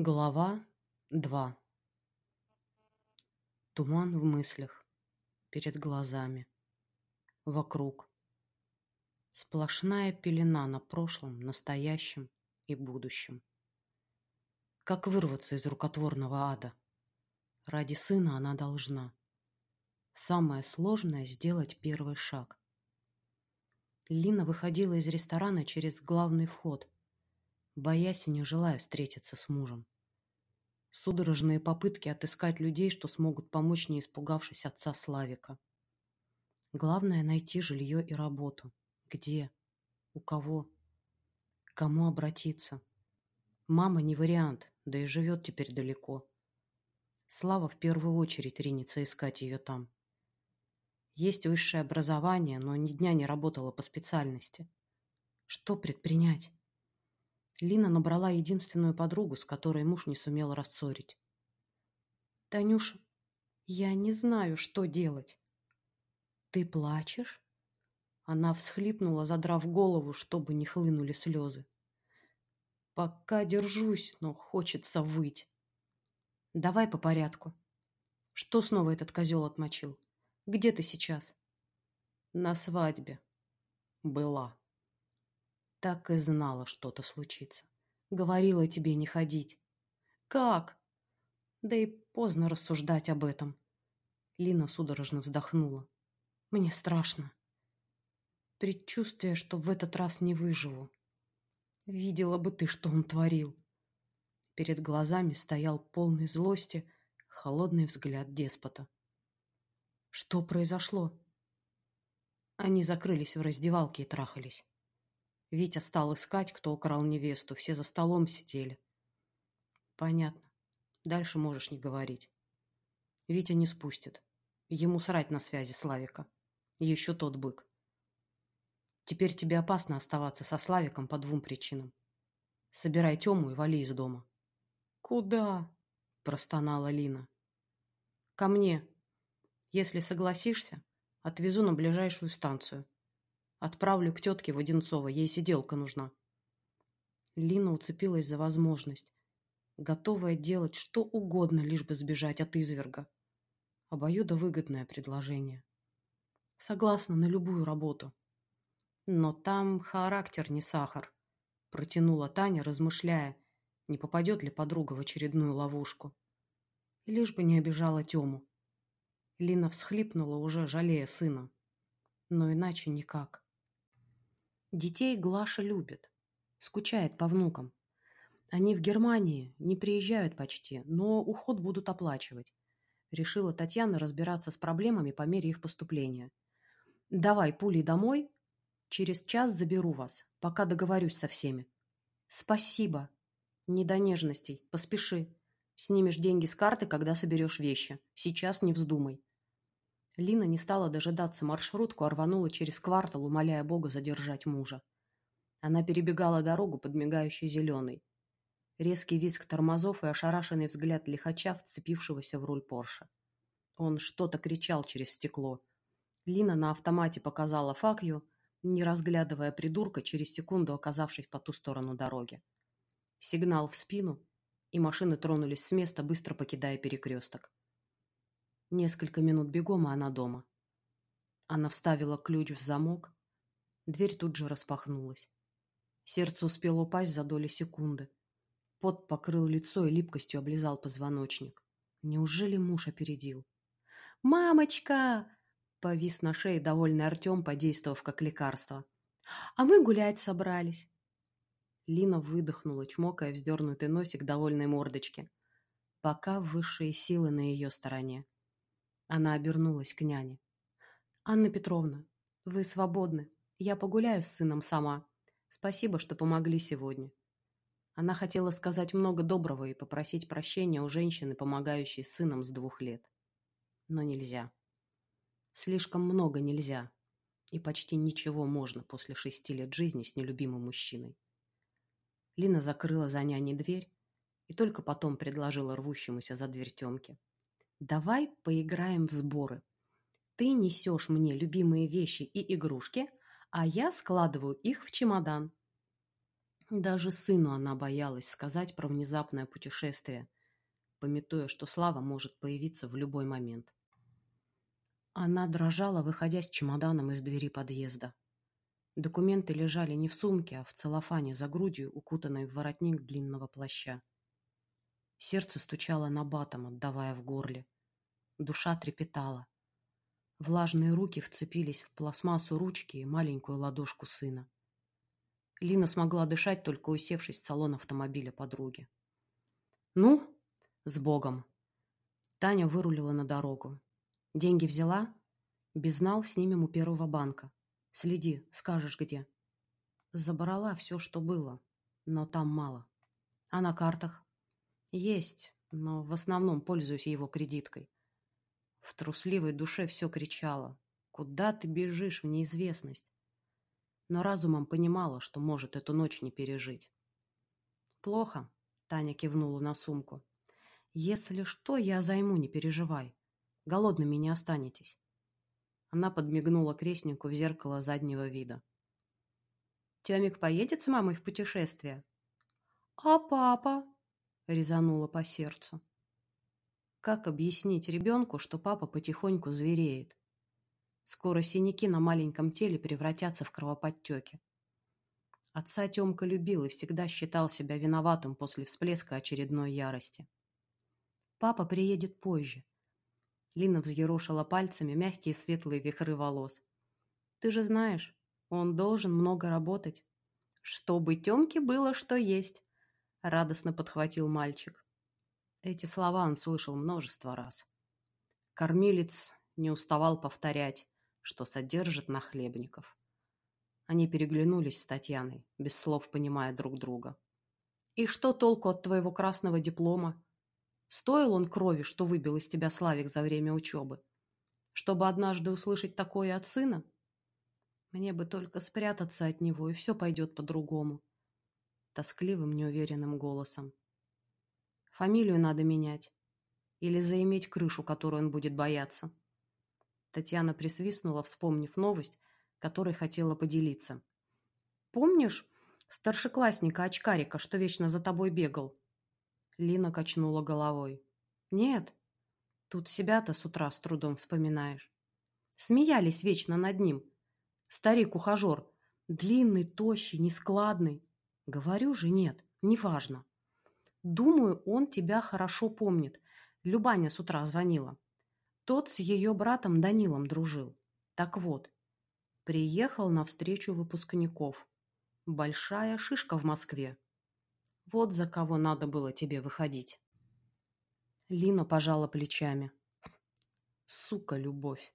Глава 2 Туман в мыслях, перед глазами, вокруг. Сплошная пелена на прошлом, настоящем и будущем. Как вырваться из рукотворного ада? Ради сына она должна. Самое сложное — сделать первый шаг. Лина выходила из ресторана через главный вход — боясь и не желая встретиться с мужем. Судорожные попытки отыскать людей, что смогут помочь, не испугавшись отца Славика. Главное — найти жилье и работу. Где? У кого? Кому обратиться? Мама не вариант, да и живет теперь далеко. Слава в первую очередь ринется искать ее там. Есть высшее образование, но ни дня не работала по специальности. Что предпринять? Лина набрала единственную подругу, с которой муж не сумел рассорить. «Танюша, я не знаю, что делать». «Ты плачешь?» Она всхлипнула, задрав голову, чтобы не хлынули слезы. «Пока держусь, но хочется выть». «Давай по порядку. Что снова этот козел отмочил? Где ты сейчас?» «На свадьбе. Была». Так и знала, что-то случится. Говорила тебе не ходить. Как? Да и поздно рассуждать об этом. Лина судорожно вздохнула. Мне страшно. Предчувствие, что в этот раз не выживу. Видела бы ты, что он творил. Перед глазами стоял полный злости, холодный взгляд деспота. Что произошло? Они закрылись в раздевалке и трахались. Витя стал искать, кто украл невесту. Все за столом сидели. Понятно. Дальше можешь не говорить. Витя не спустит. Ему срать на связи Славика. Еще тот бык. Теперь тебе опасно оставаться со Славиком по двум причинам. Собирай Тему и вали из дома. Куда? Простонала Лина. Ко мне. Если согласишься, отвезу на ближайшую станцию. Отправлю к тетке Воденцова, ей сиделка нужна. Лина уцепилась за возможность, готовая делать что угодно, лишь бы сбежать от изверга. Обоюдовыгодное предложение. Согласна на любую работу. Но там характер не сахар, протянула Таня, размышляя, не попадет ли подруга в очередную ловушку. Лишь бы не обижала Тему. Лина всхлипнула, уже жалея сына. Но иначе никак. Детей Глаша любит, скучает по внукам. Они в Германии, не приезжают почти, но уход будут оплачивать. Решила Татьяна разбираться с проблемами по мере их поступления. «Давай пулей домой, через час заберу вас, пока договорюсь со всеми». «Спасибо». «Не до нежностей, поспеши. Снимешь деньги с карты, когда соберешь вещи. Сейчас не вздумай». Лина не стала дожидаться маршрутку, а рванула через квартал, умоляя Бога задержать мужа. Она перебегала дорогу под мигающей зеленой. Резкий визг тормозов и ошарашенный взгляд лихача, вцепившегося в руль Порше. Он что-то кричал через стекло. Лина на автомате показала факью, не разглядывая придурка, через секунду оказавшись по ту сторону дороги. Сигнал в спину, и машины тронулись с места, быстро покидая перекресток. Несколько минут бегом, а она дома. Она вставила ключ в замок. Дверь тут же распахнулась. Сердце успело упасть за доли секунды. Пот покрыл лицо и липкостью облизал позвоночник. Неужели муж опередил? «Мамочка!» — повис на шее довольный Артем, подействовав как лекарство. «А мы гулять собрались». Лина выдохнула, чмокая вздернутый носик довольной мордочки. Пока высшие силы на ее стороне. Она обернулась к няне. «Анна Петровна, вы свободны. Я погуляю с сыном сама. Спасибо, что помогли сегодня». Она хотела сказать много доброго и попросить прощения у женщины, помогающей сыном с двух лет. Но нельзя. Слишком много нельзя. И почти ничего можно после шести лет жизни с нелюбимым мужчиной. Лина закрыла за няней дверь и только потом предложила рвущемуся за дверь Темке. Давай поиграем в сборы. Ты несешь мне любимые вещи и игрушки, а я складываю их в чемодан. Даже сыну она боялась сказать про внезапное путешествие, пометуя, что Слава может появиться в любой момент. Она дрожала, выходя с чемоданом из двери подъезда. Документы лежали не в сумке, а в целлофане за грудью, укутанной в воротник длинного плаща. Сердце стучало на батом, отдавая в горле. Душа трепетала. Влажные руки вцепились в пластмассу ручки и маленькую ладошку сына. Лина смогла дышать, только усевшись в салон автомобиля подруги. «Ну, с Богом!» Таня вырулила на дорогу. «Деньги взяла?» «Безнал снимем у первого банка. Следи, скажешь где». Забрала все, что было, но там мало. А на картах? Есть, но в основном пользуюсь его кредиткой. В трусливой душе все кричало. «Куда ты бежишь в неизвестность?» но разумом понимала, что может эту ночь не пережить. «Плохо», — Таня кивнула на сумку. «Если что, я займу, не переживай. Голодными не останетесь». Она подмигнула крестнику в зеркало заднего вида. «Тёмик поедет с мамой в путешествие?» «А папа?» — резанула по сердцу. Как объяснить ребенку, что папа потихоньку звереет? Скоро синяки на маленьком теле превратятся в кровоподтеки. Отца Тёмка любил и всегда считал себя виноватым после всплеска очередной ярости. «Папа приедет позже». Лина взъерошила пальцами мягкие светлые вихры волос. «Ты же знаешь, он должен много работать». «Чтобы Тёмке было что есть», — радостно подхватил мальчик. Эти слова он слышал множество раз. Кормилец не уставал повторять что содержит нахлебников. Они переглянулись с Татьяной, без слов понимая друг друга. «И что толку от твоего красного диплома? Стоил он крови, что выбил из тебя Славик за время учебы? Чтобы однажды услышать такое от сына? Мне бы только спрятаться от него, и все пойдет по-другому». Тоскливым, неуверенным голосом. «Фамилию надо менять. Или заиметь крышу, которую он будет бояться». Татьяна присвистнула, вспомнив новость, которой хотела поделиться. «Помнишь старшеклассника-очкарика, что вечно за тобой бегал?» Лина качнула головой. «Нет, тут себя-то с утра с трудом вспоминаешь. Смеялись вечно над ним. Старик-ухажер, длинный, тощий, нескладный. Говорю же, нет, неважно. Думаю, он тебя хорошо помнит. Любаня с утра звонила. Тот с ее братом Данилом дружил. Так вот, приехал на встречу выпускников. Большая шишка в Москве. Вот за кого надо было тебе выходить. Лина пожала плечами. Сука, любовь.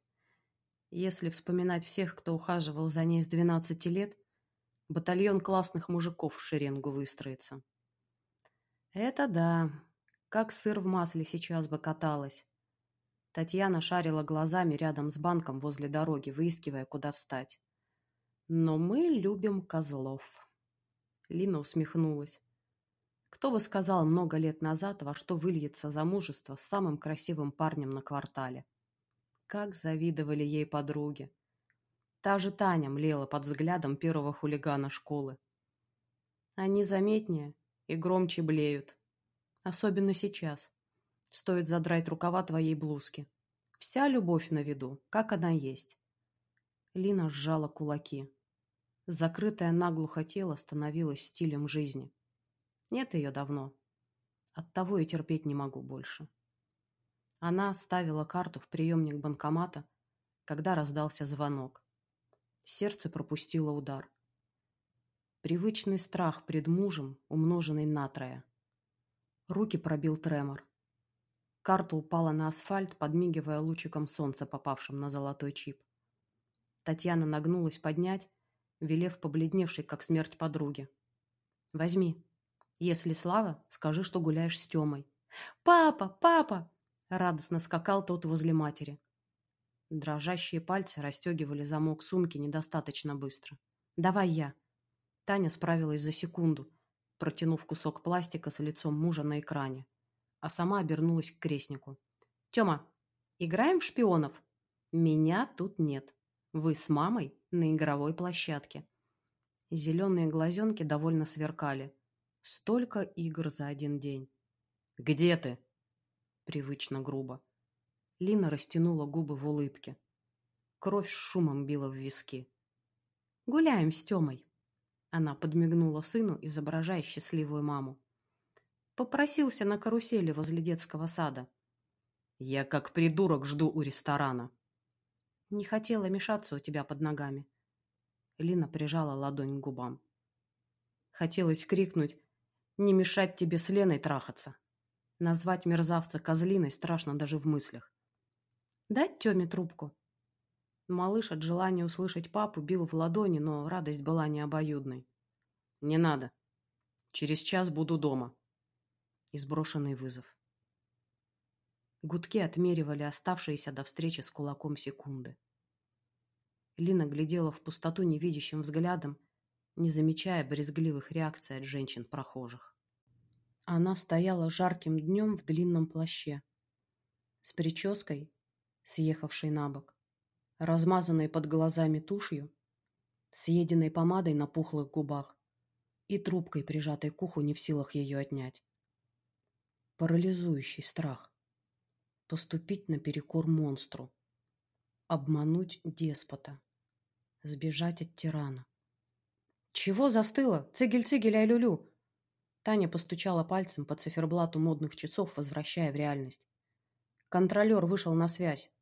Если вспоминать всех, кто ухаживал за ней с двенадцати лет, батальон классных мужиков в шеренгу выстроится. Это да, как сыр в масле сейчас бы каталась. Татьяна шарила глазами рядом с банком возле дороги, выискивая, куда встать. «Но мы любим козлов». Лина усмехнулась. Кто бы сказал много лет назад, во что выльется замужество с самым красивым парнем на квартале. Как завидовали ей подруги. Та же Таня млела под взглядом первого хулигана школы. Они заметнее и громче блеют. Особенно сейчас. Стоит задрать рукава твоей блузки. Вся любовь на виду, как она есть. Лина сжала кулаки. Закрытое наглухо тело становилось стилем жизни. Нет ее давно. Оттого и терпеть не могу больше. Она ставила карту в приемник банкомата, когда раздался звонок. Сердце пропустило удар. Привычный страх пред мужем, умноженный на трое. Руки пробил тремор. Карта упала на асфальт, подмигивая лучиком солнца, попавшим на золотой чип. Татьяна нагнулась поднять, велев побледневшей, как смерть подруги. «Возьми. Если слава, скажи, что гуляешь с Тёмой». «Папа! Папа!» — радостно скакал тот возле матери. Дрожащие пальцы расстегивали замок сумки недостаточно быстро. «Давай я». Таня справилась за секунду, протянув кусок пластика с лицом мужа на экране а сама обернулась к крестнику. «Тёма, играем в шпионов?» «Меня тут нет. Вы с мамой на игровой площадке». Зеленые глазенки довольно сверкали. Столько игр за один день. «Где ты?» Привычно грубо. Лина растянула губы в улыбке. Кровь с шумом била в виски. «Гуляем с Тёмой!» Она подмигнула сыну, изображая счастливую маму. Попросился на карусели возле детского сада. Я как придурок жду у ресторана. Не хотела мешаться у тебя под ногами. Лина прижала ладонь к губам. Хотелось крикнуть «Не мешать тебе с Леной трахаться!» Назвать мерзавца козлиной страшно даже в мыслях. «Дать Тёме трубку?» Малыш от желания услышать папу бил в ладони, но радость была необоюдной. «Не надо. Через час буду дома», и сброшенный вызов. Гудки отмеривали оставшиеся до встречи с кулаком секунды. Лина глядела в пустоту невидящим взглядом, не замечая брезгливых реакций от женщин-прохожих. Она стояла жарким днем в длинном плаще, с прической, съехавшей на бок, размазанной под глазами тушью, съеденной помадой на пухлых губах и трубкой, прижатой к уху, не в силах ее отнять парализующий страх. Поступить наперекор монстру. Обмануть деспота. Сбежать от тирана. «Чего застыло? Цигель-цигель, ай-лю-лю!» Таня постучала пальцем по циферблату модных часов, возвращая в реальность. Контролер вышел на связь.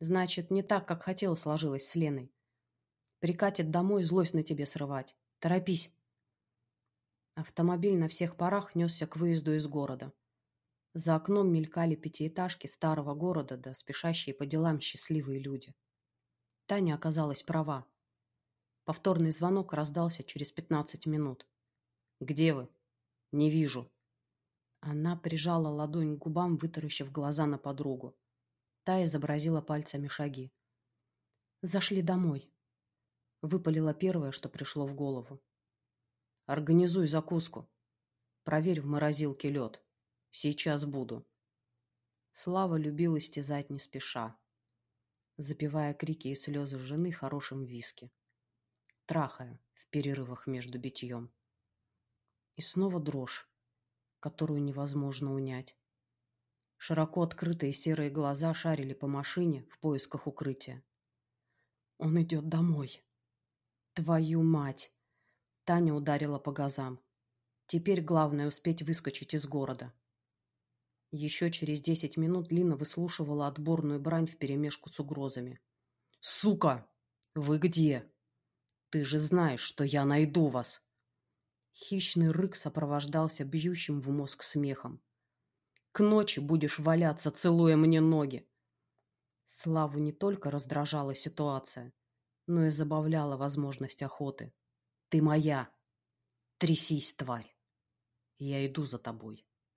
Значит, не так, как хотела, сложилось с Леной. Прикатит домой злость на тебе срывать. Торопись. Автомобиль на всех парах несся к выезду из города. За окном мелькали пятиэтажки старого города да спешащие по делам счастливые люди. Таня оказалась права. Повторный звонок раздался через пятнадцать минут. «Где вы?» «Не вижу». Она прижала ладонь к губам, вытаращив глаза на подругу. Та изобразила пальцами шаги. «Зашли домой», — выпалила первое, что пришло в голову. «Организуй закуску. Проверь в морозилке лед». Сейчас буду. Слава любил истязать не спеша, запивая крики и слезы жены хорошим виски, трахая в перерывах между битьем. И снова дрожь, которую невозможно унять. Широко открытые серые глаза шарили по машине в поисках укрытия. Он идет домой. Твою мать! Таня ударила по газам. Теперь главное успеть выскочить из города. Еще через десять минут Лина выслушивала отборную брань вперемешку с угрозами. «Сука! Вы где? Ты же знаешь, что я найду вас!» Хищный рык сопровождался бьющим в мозг смехом. «К ночи будешь валяться, целуя мне ноги!» Славу не только раздражала ситуация, но и забавляла возможность охоты. «Ты моя! Трясись, тварь! Я иду за тобой!»